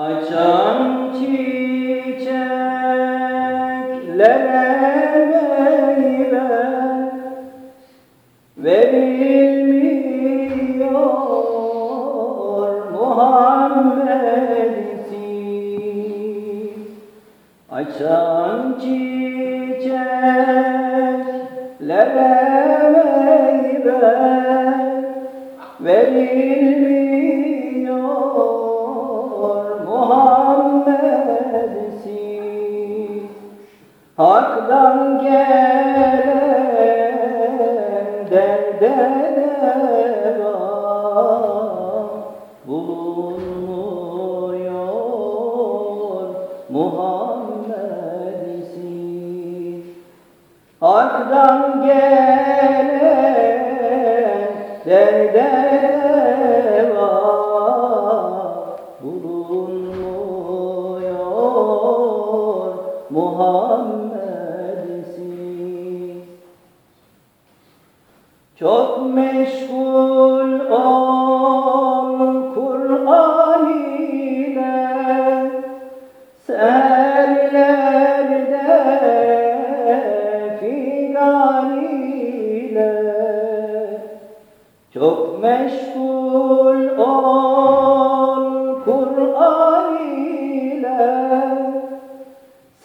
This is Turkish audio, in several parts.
Açan çiçeklere meyve verilmiyor Muhammed'sin Açan çiçeklere meyve verilmiyor Hak'tan gelen derde deva bulunmuyor Muhammed'sin Hak'tan gelen derde deva bulunmuyor Muhammed'sin Çok meşgul ol Kur'an ile Seherlerde figan ile Çok meşgul ol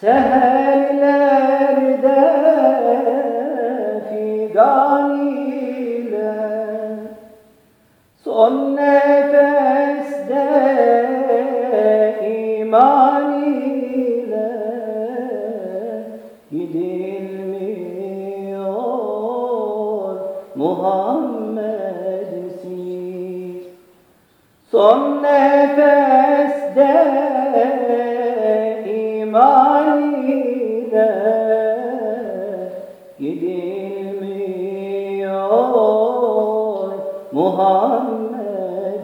Seherlerde figan ile Son nefeste iman ile gidilmiyor Muhammed'sin Son nefeste Muhammed'sin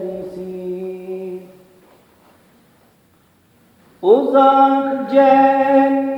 Uzak cennetin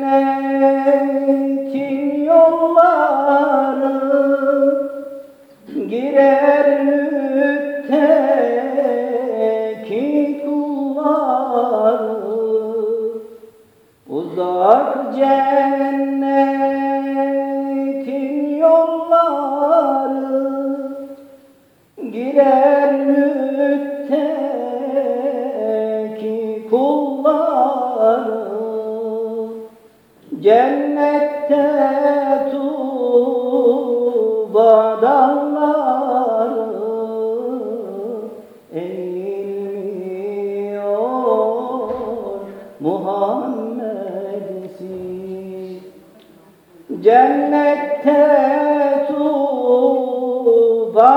mütteki kulları Cennette tuğba dalları eğilmiyor Muhammed'sin Cennette dalları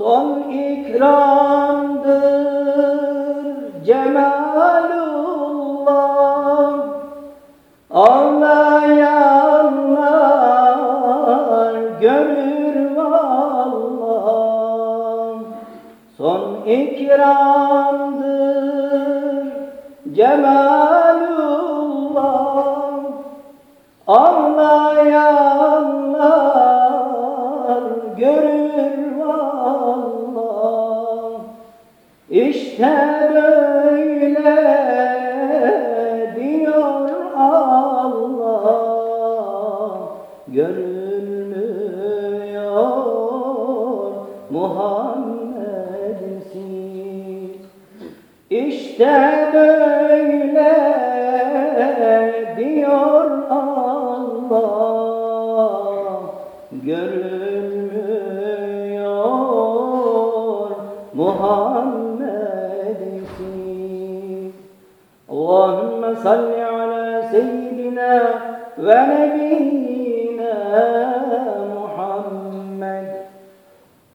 Son ikramdır cemalullah Ağlayanlar görür vallah Son ikramdır cemalullah Ağlayanlar İşte böyle diyor Allah. Görülmüyor Muhammed'sin İşte böyle diyor Allah. Görülmüyor محمد اللهم صل على سيدنا ونبينا